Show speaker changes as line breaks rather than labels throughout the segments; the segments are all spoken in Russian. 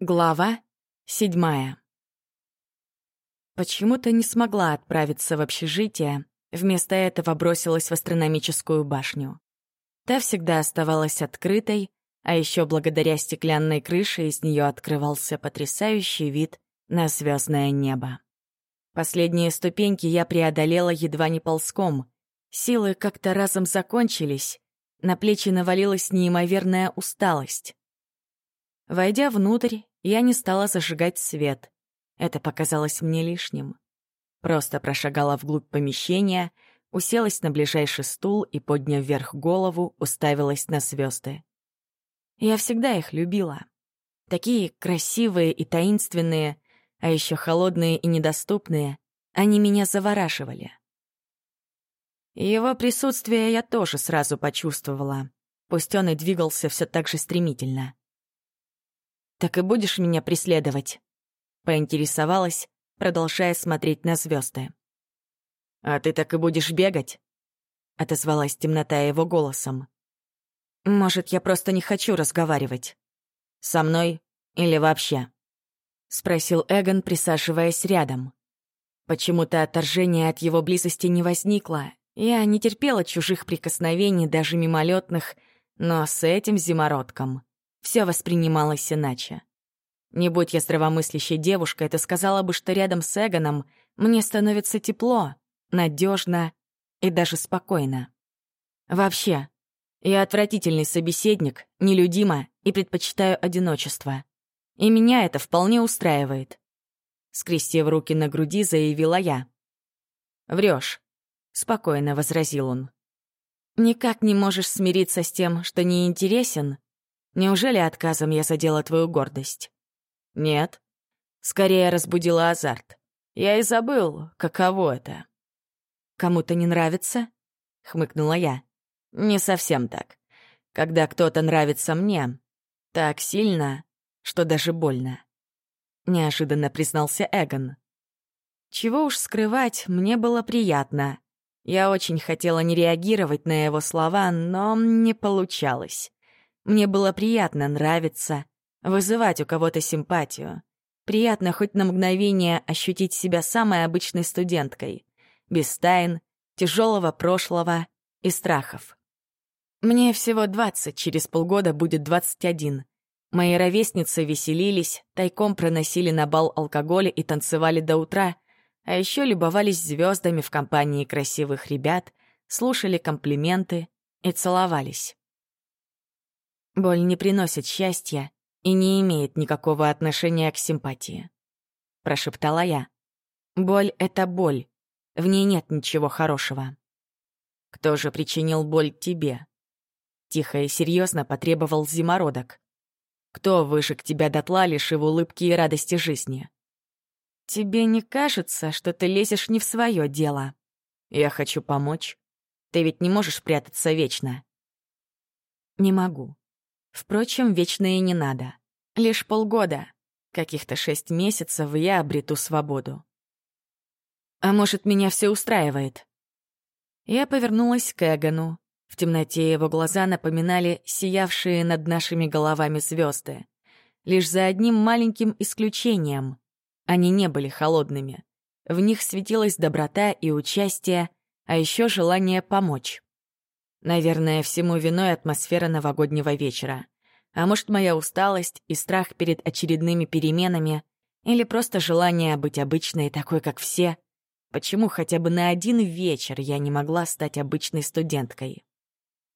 Глава седьмая. Почему-то не смогла отправиться в общежитие, вместо этого бросилась в астрономическую башню. Та всегда оставалась открытой, а еще благодаря стеклянной крыше из нее открывался потрясающий вид на звездное небо. Последние ступеньки я преодолела едва не ползком. Силы как-то разом закончились, на плечи навалилась неимоверная усталость. Войдя внутрь, я не стала зажигать свет. Это показалось мне лишним. Просто прошагала вглубь помещения, уселась на ближайший стул и, подняв вверх голову, уставилась на звезды. Я всегда их любила. Такие красивые и таинственные, а еще холодные и недоступные, они меня завораживали. Его присутствие я тоже сразу почувствовала, пусть он и двигался все так же стремительно. «Так и будешь меня преследовать?» — поинтересовалась, продолжая смотреть на звезды. «А ты так и будешь бегать?» — отозвалась темнота его голосом. «Может, я просто не хочу разговаривать? Со мной или вообще?» — спросил Эгон, присаживаясь рядом. Почему-то отторжение от его близости не возникло. Я не терпела чужих прикосновений, даже мимолетных, но с этим зимородком все воспринималось иначе. Не будь я здравомыслящей девушкой, это сказала бы, что рядом с Эгоном мне становится тепло, надежно и даже спокойно. Вообще, я отвратительный собеседник, нелюдима и предпочитаю одиночество. И меня это вполне устраивает. Скрестив руки на груди, заявила я. Врешь, спокойно возразил он. Никак не можешь смириться с тем, что не интересен? Неужели отказом я задела твою гордость? Нет. Скорее разбудила азарт. Я и забыл, каково это. Кому-то не нравится? Хмыкнула я. Не совсем так. Когда кто-то нравится мне, так сильно, что даже больно. Неожиданно признался Эгон. Чего уж скрывать, мне было приятно. Я очень хотела не реагировать на его слова, но не получалось. Мне было приятно нравиться, вызывать у кого-то симпатию. Приятно хоть на мгновение ощутить себя самой обычной студенткой, без тайн, тяжелого прошлого и страхов. Мне всего двадцать, через полгода будет двадцать один. Мои ровесницы веселились, тайком проносили на бал алкоголя и танцевали до утра, а еще любовались звездами в компании красивых ребят, слушали комплименты и целовались. Боль не приносит счастья и не имеет никакого отношения к симпатии. Прошептала я. Боль — это боль. В ней нет ничего хорошего. Кто же причинил боль тебе? Тихо и серьезно потребовал зимородок. Кто выжег тебя дотла, лишив улыбки и радости жизни? Тебе не кажется, что ты лезешь не в свое дело? Я хочу помочь. Ты ведь не можешь прятаться вечно. Не могу. Впрочем, вечное не надо. Лишь полгода, каких-то шесть месяцев, я обрету свободу. А может, меня все устраивает? Я повернулась к Эгону. В темноте его глаза напоминали сиявшие над нашими головами звезды. Лишь за одним маленьким исключением. Они не были холодными. В них светилась доброта и участие, а еще желание помочь. Наверное, всему виной атмосфера новогоднего вечера. А может, моя усталость и страх перед очередными переменами, или просто желание быть обычной, такой, как все. Почему хотя бы на один вечер я не могла стать обычной студенткой?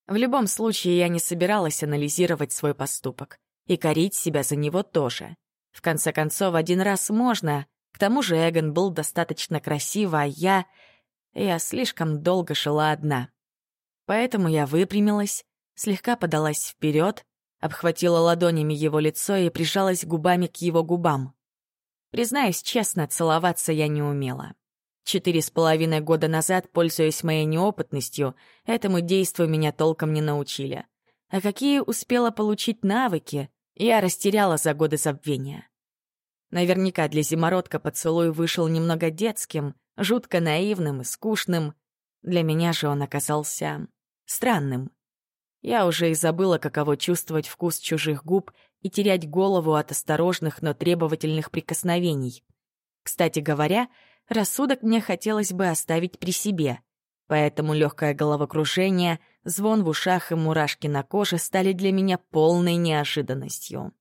В любом случае, я не собиралась анализировать свой поступок. И корить себя за него тоже. В конце концов, один раз можно. К тому же Эгон был достаточно красив, а я... Я слишком долго шла одна. Поэтому я выпрямилась, слегка подалась вперед, обхватила ладонями его лицо и прижалась губами к его губам. Признаюсь честно, целоваться я не умела. Четыре с половиной года назад, пользуясь моей неопытностью, этому действию меня толком не научили. А какие успела получить навыки, я растеряла за годы забвения. Наверняка для зимородка поцелуй вышел немного детским, жутко наивным и скучным. Для меня же он оказался странным. Я уже и забыла, каково чувствовать вкус чужих губ и терять голову от осторожных, но требовательных прикосновений. Кстати говоря, рассудок мне хотелось бы оставить при себе, поэтому легкое головокружение, звон в ушах и мурашки на коже стали для меня полной неожиданностью.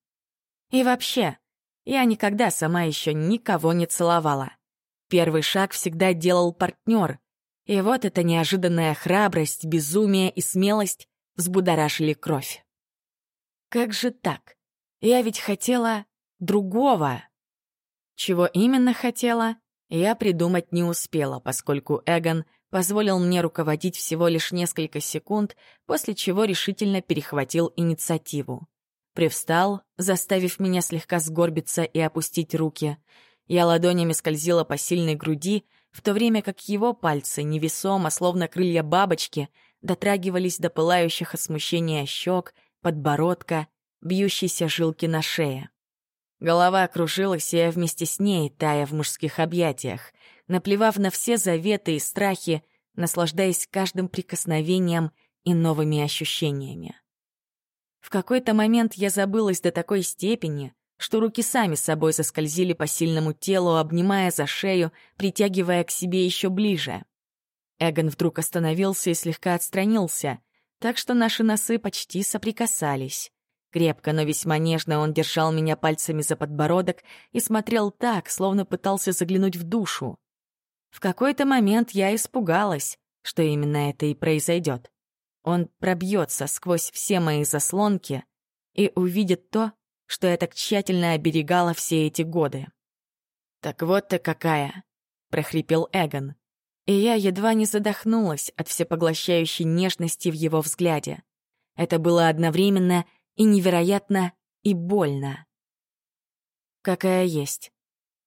И вообще, я никогда сама еще никого не целовала. Первый шаг всегда делал партнер, и вот эта неожиданная храбрость, безумие и смелость взбудоражили кровь. Как же так? Я ведь хотела другого. Чего именно хотела, я придумать не успела, поскольку Эгон позволил мне руководить всего лишь несколько секунд, после чего решительно перехватил инициативу. Привстал, заставив меня слегка сгорбиться и опустить руки. Я ладонями скользила по сильной груди, в то время как его пальцы, невесомо, словно крылья бабочки, дотрагивались до пылающих от смущения щек, подбородка, бьющейся жилки на шее. Голова кружилась, и я вместе с ней, тая в мужских объятиях, наплевав на все заветы и страхи, наслаждаясь каждым прикосновением и новыми ощущениями. В какой-то момент я забылась до такой степени, что руки сами собой соскользили по сильному телу, обнимая за шею, притягивая к себе еще ближе. Эгон вдруг остановился и слегка отстранился, так что наши носы почти соприкасались. Крепко, но весьма нежно он держал меня пальцами за подбородок и смотрел так, словно пытался заглянуть в душу. В какой-то момент я испугалась, что именно это и произойдет. Он пробьется сквозь все мои заслонки и увидит то, что я так тщательно оберегала все эти годы. «Так вот ты какая!» — прохрипел Эгон. И я едва не задохнулась от всепоглощающей нежности в его взгляде. Это было одновременно и невероятно, и больно. «Какая есть!»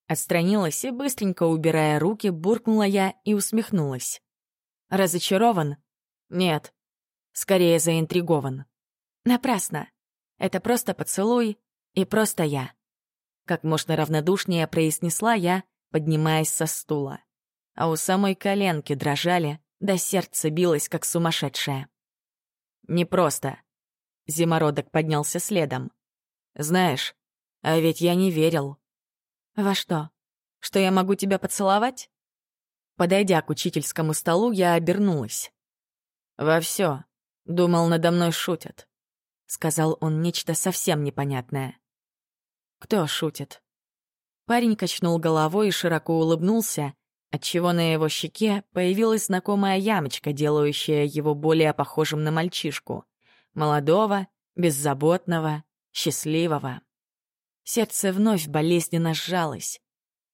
Отстранилась и, быстренько убирая руки, буркнула я и усмехнулась. «Разочарован?» «Нет. Скорее заинтригован». «Напрасно. Это просто поцелуй, и просто я. Как можно равнодушнее произнесла я, поднимаясь со стула. А у самой коленки дрожали, да сердце билось, как сумасшедшее. «Не просто». Зимородок поднялся следом. «Знаешь, а ведь я не верил». «Во что? Что я могу тебя поцеловать?» Подойдя к учительскому столу, я обернулась. «Во все. Думал, надо мной шутят», — сказал он нечто совсем непонятное. Кто шутит? Парень качнул головой и широко улыбнулся, отчего на его щеке появилась знакомая ямочка, делающая его более похожим на мальчишку. Молодого, беззаботного, счастливого. Сердце вновь болезненно сжалось.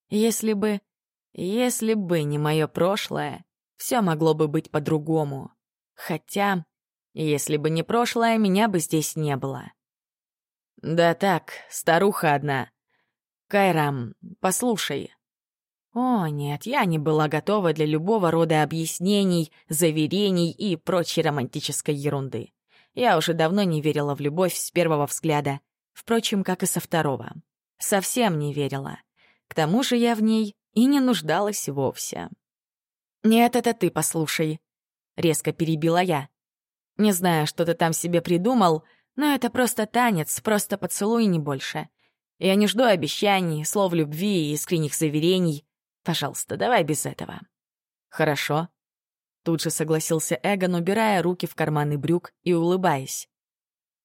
Если бы... Если бы не мое прошлое, все могло бы быть по-другому. Хотя, если бы не прошлое, меня бы здесь не было. «Да так, старуха одна. Кайрам, послушай». О, нет, я не была готова для любого рода объяснений, заверений и прочей романтической ерунды. Я уже давно не верила в любовь с первого взгляда, впрочем, как и со второго. Совсем не верила. К тому же я в ней и не нуждалась вовсе. «Нет, это ты послушай», — резко перебила я. «Не знаю, что ты там себе придумал, — но это просто танец, просто поцелуй, не больше. Я не жду обещаний, слов любви и искренних заверений. Пожалуйста, давай без этого. Хорошо. Тут же согласился Эгон, убирая руки в карманы брюк и улыбаясь.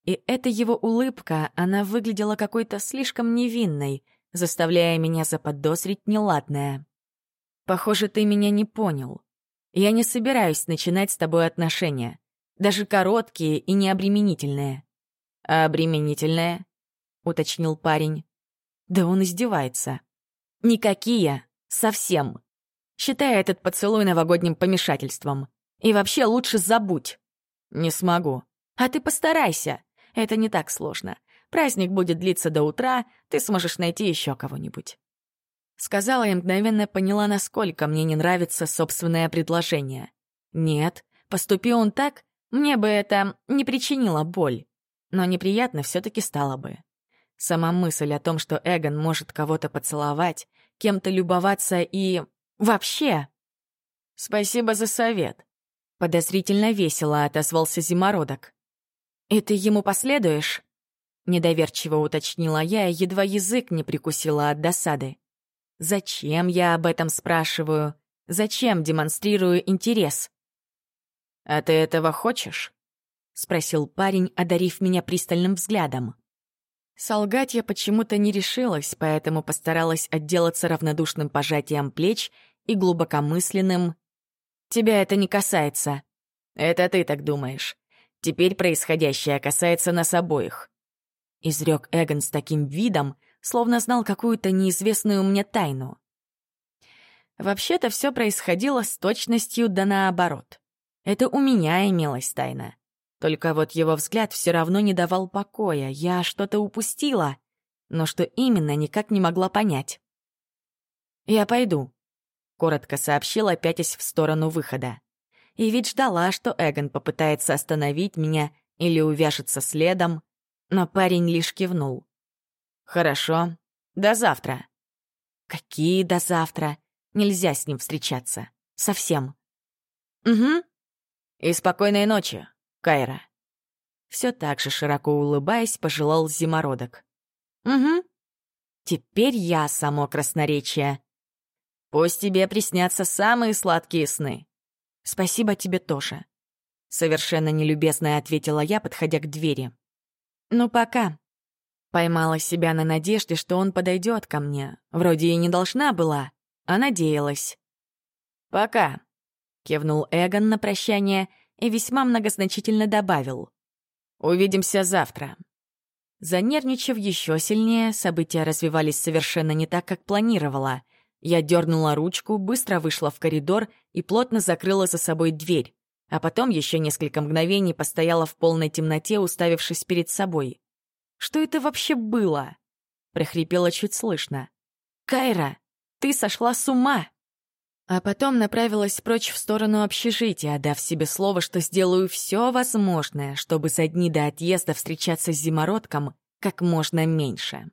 И эта его улыбка, она выглядела какой-то слишком невинной, заставляя меня заподозрить неладное. «Похоже, ты меня не понял. Я не собираюсь начинать с тобой отношения, даже короткие и необременительные. «А обременительное?» — уточнил парень. «Да он издевается». «Никакие. Совсем. Считай этот поцелуй новогодним помешательством. И вообще лучше забудь». «Не смогу». «А ты постарайся. Это не так сложно. Праздник будет длиться до утра, ты сможешь найти еще кого-нибудь». Сказала и мгновенно поняла, насколько мне не нравится собственное предложение. Нет, поступи он так, мне бы это не причинило боль но неприятно все таки стало бы. Сама мысль о том, что Эгон может кого-то поцеловать, кем-то любоваться и... вообще... «Спасибо за совет», — подозрительно весело отозвался Зимородок. «И ты ему последуешь?» Недоверчиво уточнила я, едва язык не прикусила от досады. Зачем я об этом спрашиваю? Зачем демонстрирую интерес?
«А ты этого хочешь?» — спросил парень, одарив меня пристальным взглядом.
Солгать я почему-то не решилась, поэтому постаралась отделаться равнодушным пожатием плеч и глубокомысленным «Тебя это не касается». «Это ты так думаешь. Теперь происходящее касается нас обоих», — изрек Эгон с таким видом, словно знал какую-то неизвестную мне тайну. Вообще-то все происходило с точностью да наоборот. Это у меня имелась тайна. Только вот его взгляд все равно не давал покоя, я что-то упустила, но что именно, никак не могла понять. «Я пойду», — коротко сообщила, пятясь в сторону выхода. И ведь ждала, что Эгон попытается остановить меня или увяжется следом, но парень лишь кивнул. «Хорошо. До завтра». «Какие до завтра? Нельзя с ним встречаться. Совсем». «Угу. И спокойной ночи, Кайра». Все так же широко улыбаясь, пожелал зимородок. «Угу. Теперь я само красноречие. Пусть тебе приснятся самые сладкие сны». «Спасибо тебе тоже», — совершенно нелюбезно ответила я, подходя к двери. «Ну, пока». Поймала себя на надежде, что он подойдет ко мне. Вроде и не должна была, а надеялась. «Пока», — кивнул Эгон на прощание и весьма многозначительно добавил. «Увидимся завтра». Занервничав еще сильнее, события развивались совершенно не так, как планировала. Я дернула ручку, быстро вышла в коридор и плотно закрыла за собой дверь, а потом еще несколько мгновений постояла в полной темноте, уставившись перед собой. Что это вообще было?» — прохрипела чуть слышно. «Кайра, ты сошла с ума!» А потом направилась прочь в сторону общежития, дав себе слово, что сделаю все возможное, чтобы за дни до отъезда встречаться с зимородком как можно меньше.